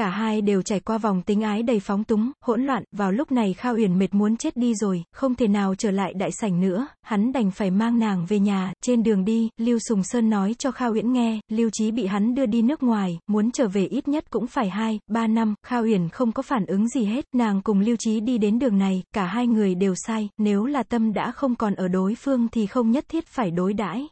Cả hai đều trải qua vòng tính ái đầy phóng túng, hỗn loạn, vào lúc này Khao Uyển mệt muốn chết đi rồi, không thể nào trở lại đại sảnh nữa, hắn đành phải mang nàng về nhà, trên đường đi, Lưu Sùng Sơn nói cho Khao Uyển nghe, Lưu Chí bị hắn đưa đi nước ngoài, muốn trở về ít nhất cũng phải 2, 3 năm, Khao Uyển không có phản ứng gì hết, nàng cùng Lưu Chí đi đến đường này, cả hai người đều sai, nếu là tâm đã không còn ở đối phương thì không nhất thiết phải đối đãi.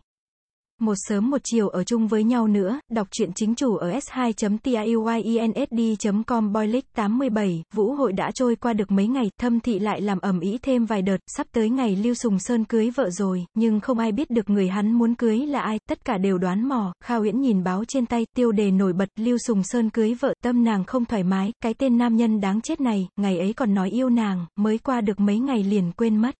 Một sớm một chiều ở chung với nhau nữa, đọc truyện chính chủ ở s2.tiuyensd.com Boylick 87, vũ hội đã trôi qua được mấy ngày, thâm thị lại làm ẩm ý thêm vài đợt, sắp tới ngày Lưu Sùng Sơn cưới vợ rồi, nhưng không ai biết được người hắn muốn cưới là ai, tất cả đều đoán mò, Khao Uyển nhìn báo trên tay, tiêu đề nổi bật, Lưu Sùng Sơn cưới vợ, tâm nàng không thoải mái, cái tên nam nhân đáng chết này, ngày ấy còn nói yêu nàng, mới qua được mấy ngày liền quên mất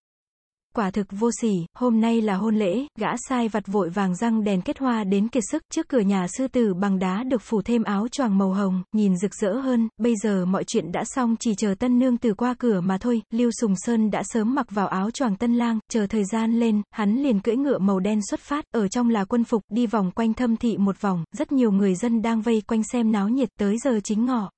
quả thực vô sỉ, hôm nay là hôn lễ, gã sai vặt vội vàng răng đèn kết hoa đến kiệt sức, trước cửa nhà sư tử bằng đá được phủ thêm áo choàng màu hồng, nhìn rực rỡ hơn, bây giờ mọi chuyện đã xong chỉ chờ tân nương từ qua cửa mà thôi, Lưu Sùng Sơn đã sớm mặc vào áo choàng tân lang, chờ thời gian lên, hắn liền cưỡi ngựa màu đen xuất phát, ở trong là quân phục, đi vòng quanh thâm thị một vòng, rất nhiều người dân đang vây quanh xem náo nhiệt tới giờ chính ngọ.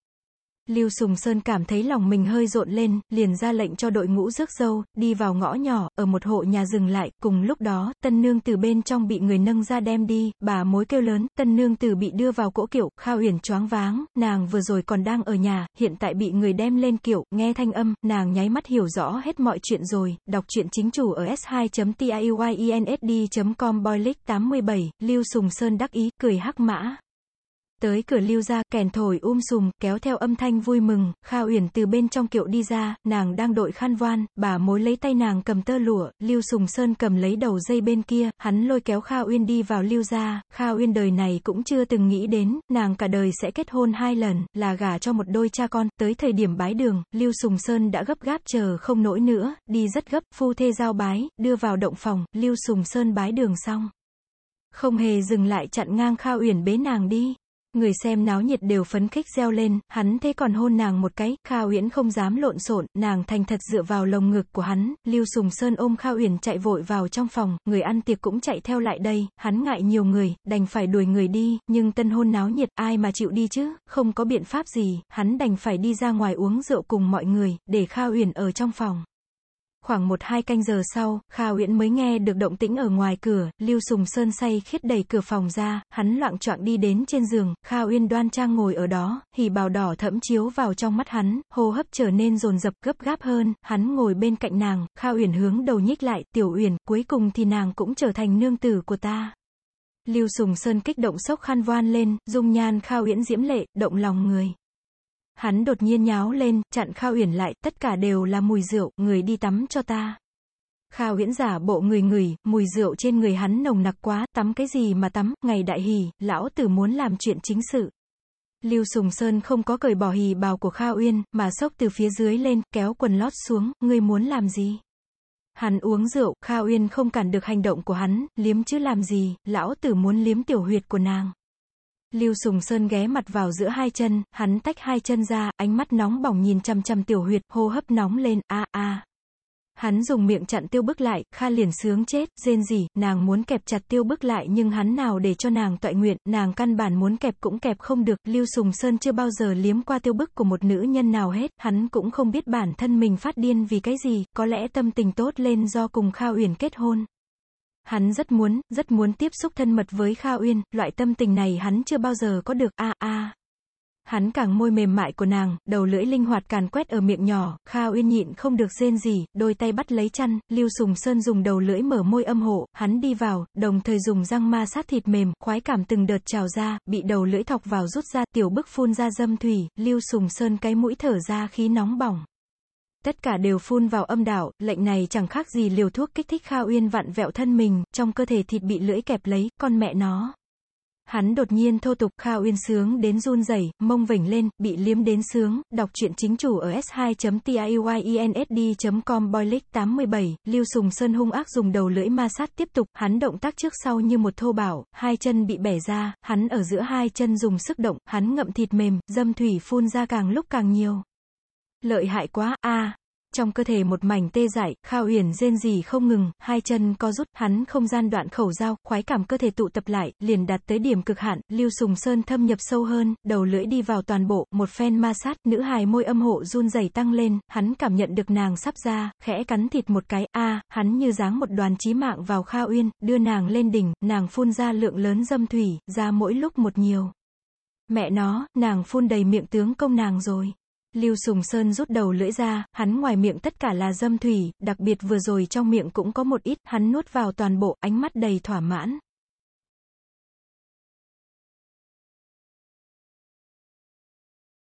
Lưu Sùng Sơn cảm thấy lòng mình hơi rộn lên, liền ra lệnh cho đội ngũ rước dâu, đi vào ngõ nhỏ, ở một hộ nhà dừng lại, cùng lúc đó, tân nương từ bên trong bị người nâng ra đem đi, bà mối kêu lớn, tân nương từ bị đưa vào cỗ kiệu, khao huyền choáng váng, nàng vừa rồi còn đang ở nhà, hiện tại bị người đem lên kiệu, nghe thanh âm, nàng nháy mắt hiểu rõ hết mọi chuyện rồi, đọc truyện chính chủ ở s2.tiuyensd.com Boylick 87, Lưu Sùng Sơn đắc ý, cười hắc mã. Tới cửa lưu ra, kèn thổi um sùm, kéo theo âm thanh vui mừng, Kha Uyển từ bên trong kiệu đi ra, nàng đang đội khăn voan, bà mối lấy tay nàng cầm tơ lụa, Lưu Sùng Sơn cầm lấy đầu dây bên kia, hắn lôi kéo Kha Uyên đi vào lưu ra, Kha Uyên đời này cũng chưa từng nghĩ đến, nàng cả đời sẽ kết hôn hai lần, là gả cho một đôi cha con, tới thời điểm bái đường, Lưu Sùng Sơn đã gấp gáp chờ không nổi nữa, đi rất gấp, phu thê giao bái, đưa vào động phòng, Lưu Sùng Sơn bái đường xong. Không hề dừng lại chặn ngang Kha Uyển bế nàng đi. Người xem náo nhiệt đều phấn khích reo lên, hắn thế còn hôn nàng một cái, Kha Uyển không dám lộn xộn, nàng thành thật dựa vào lồng ngực của hắn, Lưu Sùng Sơn ôm Kha Uyển chạy vội vào trong phòng, người ăn tiệc cũng chạy theo lại đây, hắn ngại nhiều người, đành phải đuổi người đi, nhưng tân hôn náo nhiệt, ai mà chịu đi chứ, không có biện pháp gì, hắn đành phải đi ra ngoài uống rượu cùng mọi người, để Kha Uyển ở trong phòng. Khoảng một hai canh giờ sau, Kha Uyển mới nghe được động tĩnh ở ngoài cửa, Lưu Sùng Sơn say khiết đẩy cửa phòng ra, hắn loạn choạng đi đến trên giường, Kha Uyên đoan trang ngồi ở đó, hỉ bào đỏ thẫm chiếu vào trong mắt hắn, hô hấp trở nên dồn dập gấp gáp hơn, hắn ngồi bên cạnh nàng, Kha Uyển hướng đầu nhích lại, "Tiểu Uyển, cuối cùng thì nàng cũng trở thành nương tử của ta." Lưu Sùng Sơn kích động sốc khăn voan lên, dung nhan Kha Uyển diễm lệ, động lòng người. Hắn đột nhiên nháo lên, chặn Kha Uyển lại, tất cả đều là mùi rượu, người đi tắm cho ta. Kha Uyển giả bộ người người, mùi rượu trên người hắn nồng nặc quá, tắm cái gì mà tắm, ngày đại hỉ, lão tử muốn làm chuyện chính sự. Lưu Sùng Sơn không có cởi bỏ hì bào của Kha Uyên, mà sốc từ phía dưới lên, kéo quần lót xuống, ngươi muốn làm gì? Hắn uống rượu, Kha Uyên không cản được hành động của hắn, liếm chứ làm gì, lão tử muốn liếm tiểu huyệt của nàng. Lưu Sùng Sơn ghé mặt vào giữa hai chân, hắn tách hai chân ra, ánh mắt nóng bỏng nhìn chăm chăm tiểu huyệt, hô hấp nóng lên, a a. Hắn dùng miệng chặn tiêu bức lại, Kha liền sướng chết, rên gì, nàng muốn kẹp chặt tiêu bức lại nhưng hắn nào để cho nàng tọa nguyện, nàng căn bản muốn kẹp cũng kẹp không được, Lưu Sùng Sơn chưa bao giờ liếm qua tiêu bức của một nữ nhân nào hết, hắn cũng không biết bản thân mình phát điên vì cái gì, có lẽ tâm tình tốt lên do cùng Kha Uyển kết hôn. Hắn rất muốn, rất muốn tiếp xúc thân mật với Kha Uyên, loại tâm tình này hắn chưa bao giờ có được, a a. Hắn càng môi mềm mại của nàng, đầu lưỡi linh hoạt càn quét ở miệng nhỏ, Kha Uyên nhịn không được rên gì, đôi tay bắt lấy chăn, Lưu Sùng Sơn dùng đầu lưỡi mở môi âm hộ, hắn đi vào, đồng thời dùng răng ma sát thịt mềm, khoái cảm từng đợt trào ra, bị đầu lưỡi thọc vào rút ra, tiểu bức phun ra dâm thủy, Lưu Sùng Sơn cái mũi thở ra khí nóng bỏng. Tất cả đều phun vào âm đạo, lệnh này chẳng khác gì liều thuốc kích thích Kha Uyên vặn vẹo thân mình, trong cơ thể thịt bị lưỡi kẹp lấy, con mẹ nó. Hắn đột nhiên thô tục Kha Uyên sướng đến run rẩy, mông vểnh lên, bị liếm đến sướng, đọc truyện chính chủ ở s2.tiuyensd.com Boylick 87, Lưu Sùng Sơn hung ác dùng đầu lưỡi ma sát tiếp tục, hắn động tác trước sau như một thô bảo, hai chân bị bẻ ra, hắn ở giữa hai chân dùng sức động, hắn ngậm thịt mềm, dâm thủy phun ra càng lúc càng nhiều. Lợi hại quá, a Trong cơ thể một mảnh tê dại, Khao Uyển rên rỉ không ngừng, hai chân co rút, hắn không gian đoạn khẩu dao, khoái cảm cơ thể tụ tập lại, liền đạt tới điểm cực hạn, Lưu Sùng Sơn thâm nhập sâu hơn, đầu lưỡi đi vào toàn bộ, một phen ma sát, nữ hài môi âm hộ run rẩy tăng lên, hắn cảm nhận được nàng sắp ra, khẽ cắn thịt một cái, a, hắn như dáng một đoàn chí mạng vào Khao Uyên, đưa nàng lên đỉnh, nàng phun ra lượng lớn dâm thủy, ra mỗi lúc một nhiều. Mẹ nó, nàng phun đầy miệng tướng công nàng rồi. Lưu Sùng Sơn rút đầu lưỡi ra, hắn ngoài miệng tất cả là dâm thủy, đặc biệt vừa rồi trong miệng cũng có một ít, hắn nuốt vào toàn bộ, ánh mắt đầy thỏa mãn.